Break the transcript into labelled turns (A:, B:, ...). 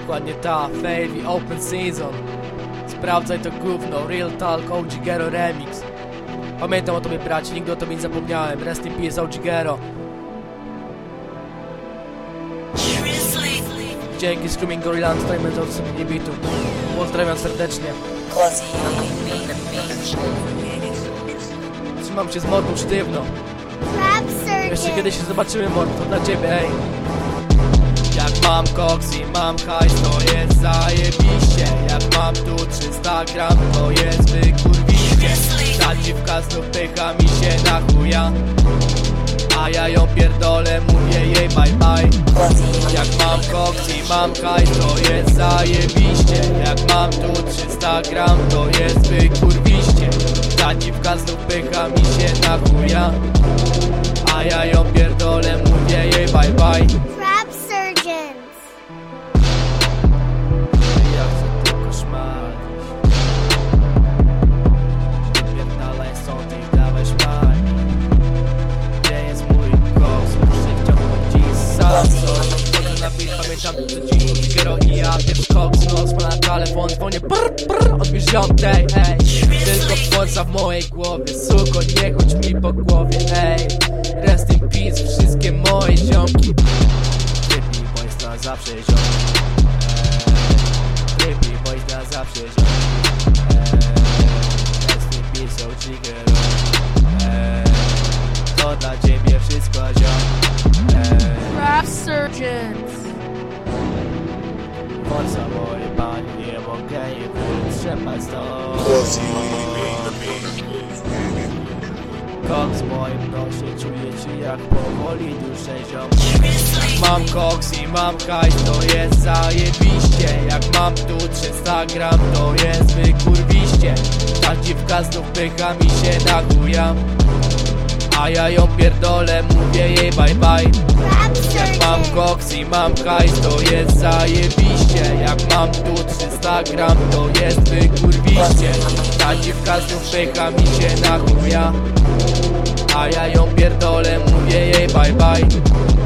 A: Dokładnie ta, Favy Open Season. Sprawdzaj to gówno, Real Talk OG Gero Remix. Pamiętam o tobie bracie, nigdy o tobie nie zapomniałem. Rest in peace OG Gero. Dzięki Screaming Gorillan, tutaj mentorcy nie bitu. Pozdrawiam serdecznie. Trzymam cię z mordą sztywno. Jeszcze kiedyś się zobaczymy mordo, to dla ciebie, ej Jak mam koks i mam hajs, to jest zajebiście. Jak mam tu 300 gram, to jest wykurwiście. Ta dziwka znów pycha mi się na chuja. A ja ją pierdolę, mówię jej bye bye. Jak mam koks i mam hajs, to jest zajebiście. Jak mam tu 300 gram, to jest wykurwiście. Ta dziwka znów pycha mi się na chuja. A ja ją pierdolę, mówię jej bye bye pamiętam co dziś Giero i ja, pierwszy koks, noc ma na telefon Dzwonię brr brr, odbierz zątek, ej. Tylko forza w mojej głowie Suko, nie chodź mi po głowie, ej. Rest in peace, wszystkie moje ziomki. Wypij, bo jest na zawsze ziomki Wypij, bo jest na zawsze ziomki Rest in peace, OG girl Forza moje nie mogę jej wytrzymać stąd Koks w moim nosie, czuję się jak powoli duszę ziom. Mam koks i mam hajs, to jest zajebiście. Jak mam tu 300 gram, to jest wykurwiście. Ta dziwka znów pycha mi się na chuja A ja ją pierdolę, mówię jej bye bye koks i mam hajs, to jest zajebiście. Jak mam tu 300 gram, to jest wykurwiście. Ta dziwka znów pycha mi się na chuja. A ja ją pierdolę, mówię jej bye bye